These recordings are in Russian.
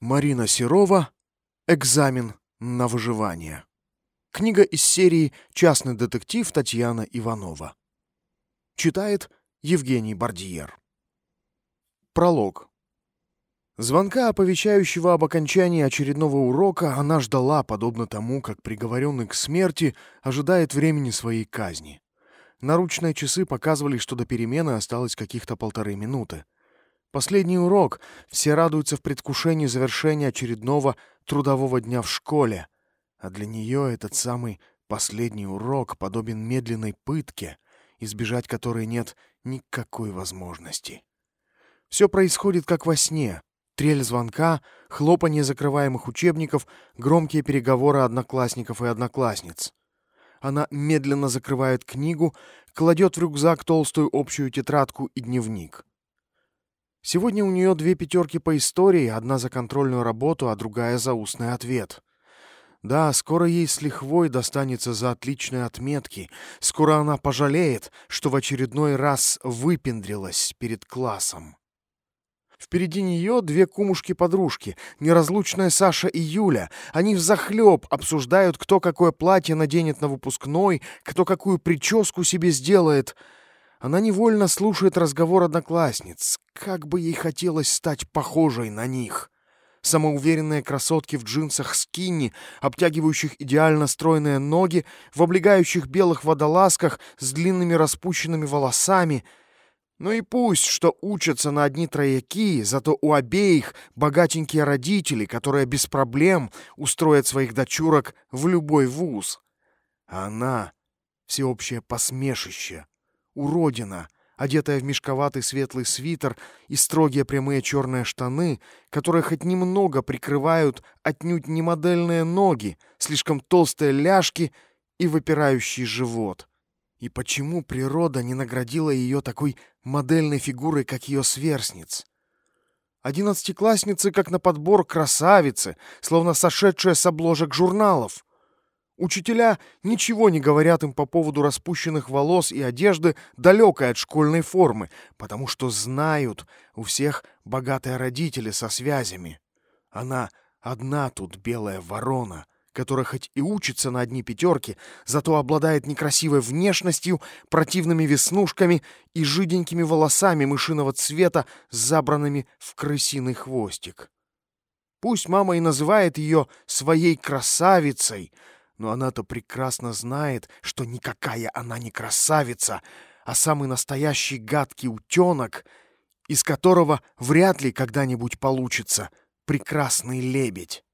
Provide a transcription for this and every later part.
Марина Серова. Экзамен на выживание. Книга из серии «Частный детектив» Татьяна Иванова. Читает Евгений Бардиер. Пролог. Звонка, оповещающего об окончании очередного урока, она ждала, подобно тому, как приговоренный к смерти ожидает времени своей казни. Наручные часы показывали, что до перемены осталось каких-то полторы минуты. Последний урок. Все радуются в предвкушении завершения очередного трудового дня в школе. А для нее этот самый последний урок подобен медленной пытке, избежать которой нет никакой возможности. Все происходит как во сне. Трель звонка, хлопанье закрываемых учебников, громкие переговоры одноклассников и одноклассниц. Она медленно закрывает книгу, кладет в рюкзак толстую общую тетрадку и дневник. Сегодня у нее две пятерки по истории, одна за контрольную работу, а другая за устный ответ. Да, скоро ей с лихвой достанется за отличные отметки. Скоро она пожалеет, что в очередной раз выпендрилась перед классом. Впереди нее две кумушки-подружки, неразлучная Саша и Юля. Они взахлеб обсуждают, кто какое платье наденет на выпускной, кто какую прическу себе сделает — она невольно слушает разговор одноклассниц. Как бы ей хотелось стать похожей на них. Самоуверенные красотки в джинсах скинни, обтягивающих идеально стройные ноги, в облегающих белых водолазках с длинными распущенными волосами. Ну и пусть, что учатся на одни трояки, зато у обеих богатенькие родители, которые без проблем устроят своих дочурок в любой вуз. А она — всеобщее посмешище — уродина, одетая в мешковатый светлый свитер и строгие прямые черные штаны, которые хоть немного прикрывают отнюдь не модельные ноги, слишком толстые ляжки и выпирающий живот. И почему природа не наградила ее такой модельной фигурой, как ее сверстниц? Одиннадцатиклассницы, как на подбор красавицы, словно сошедшие с обложек журналов. Учителя ничего не говорят им по поводу распущенных волос и одежды, далекой от школьной формы, потому что знают, у всех богатые родители со связями. Она одна тут белая ворона, которая хоть и учится на одни пятерки, зато обладает некрасивой внешностью, противными веснушками и жиденькими волосами мышиного цвета, забранными в крысиный хвостик. Пусть мама и называет ее своей красавицей — но она-то прекрасно знает, что никакая она не красавица, а самый настоящий гадкий утенок, из которого вряд ли когда-нибудь получится прекрасный лебедь.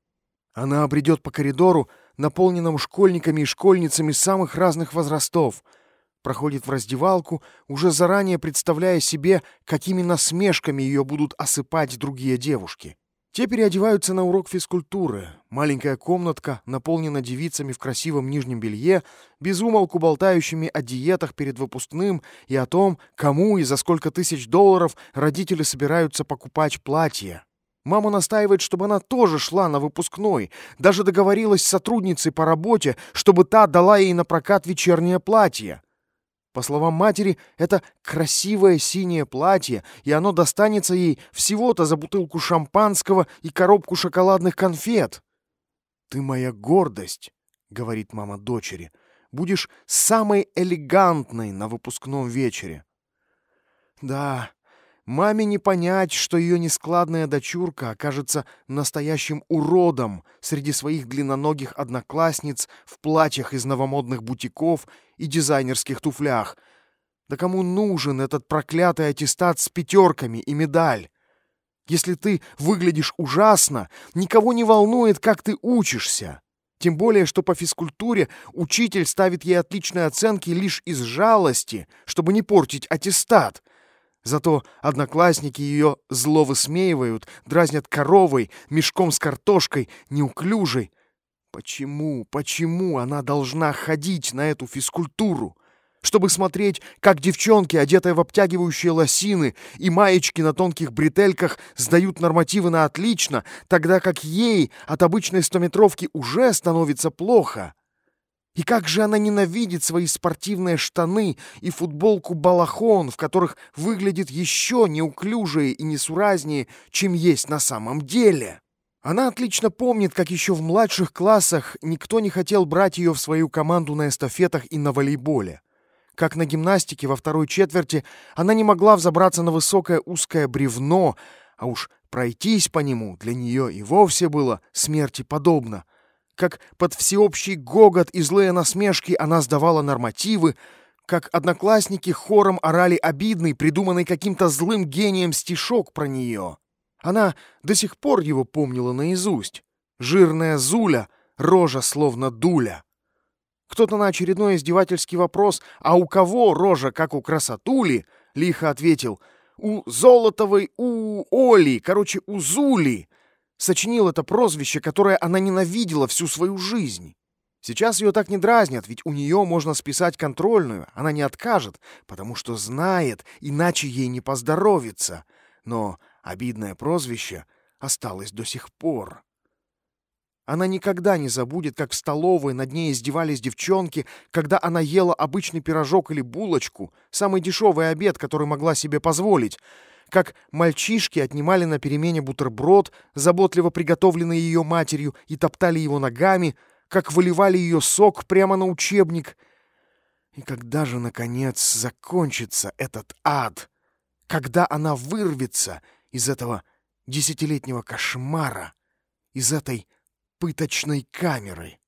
Она обредет по коридору, наполненному школьниками и школьницами самых разных возрастов, проходит в раздевалку, уже заранее представляя себе, какими насмешками ее будут осыпать другие девушки. Те переодеваются на урок физкультуры. Маленькая комнатка наполнена девицами в красивом нижнем белье, безумолку болтающими о диетах перед выпускным и о том, кому и за сколько тысяч долларов родители собираются покупать платье. Мама настаивает, чтобы она тоже шла на выпускной, даже договорилась с сотрудницей по работе, чтобы та дала ей на прокат вечернее платье. По словам матери, это красивое синее платье, и оно достанется ей всего-то за бутылку шампанского и коробку шоколадных конфет. «Ты моя гордость», — говорит мама дочери, — «будешь самой элегантной на выпускном вечере». Да, Маме не понять, что ее нескладная дочурка окажется настоящим уродом среди своих длинноногих одноклассниц в платьях из новомодных бутиков и дизайнерских туфлях. Да кому нужен этот проклятый аттестат с пятерками и медаль? Если ты выглядишь ужасно, никого не волнует, как ты учишься. Тем более, что по физкультуре учитель ставит ей отличные оценки лишь из жалости, чтобы не портить аттестат — Зато одноклассники ее зло высмеивают, дразнят коровой, мешком с картошкой, неуклюжей. Почему, почему она должна ходить на эту физкультуру? Чтобы смотреть, как девчонки, одетые в обтягивающие лосины и маечки на тонких бретельках, сдают нормативы на отлично, тогда как ей от обычной стометровки уже становится плохо. И как же она ненавидит свои спортивные штаны и футболку-балахон, в которых выглядит еще неуклюжее и несуразнее, чем есть на самом деле. Она отлично помнит, как еще в младших классах никто не хотел брать ее в свою команду на эстафетах и на волейболе. Как на гимнастике во второй четверти она не могла взобраться на высокое узкое бревно, а уж пройтись по нему для нее и вовсе было смерти подобно. Как под всеобщий гогот и злые насмешки она сдавала нормативы, как одноклассники хором орали обидный, придуманный каким-то злым гением стишок про нее. Она до сих пор его помнила наизусть. Жирная Зуля, рожа словно дуля. Кто-то на очередной издевательский вопрос «А у кого рожа, как у красотули?» лихо ответил «У Золотовой, у Оли, короче, у Зули». Сочинил это прозвище, которое она ненавидела всю свою жизнь. Сейчас ее так не дразнят, ведь у нее можно списать контрольную, она не откажет, потому что знает, иначе ей не поздоровится. Но Обидное прозвище осталось до сих пор. Она никогда не забудет, как в столовой над ней издевались девчонки, когда она ела обычный пирожок или булочку, самый дешевый обед, который могла себе позволить, как мальчишки отнимали на перемене бутерброд, заботливо приготовленный ее матерью, и топтали его ногами, как выливали ее сок прямо на учебник. И когда же, наконец, закончится этот ад? Когда она вырвется из этого десятилетнего кошмара, из этой пыточной камеры.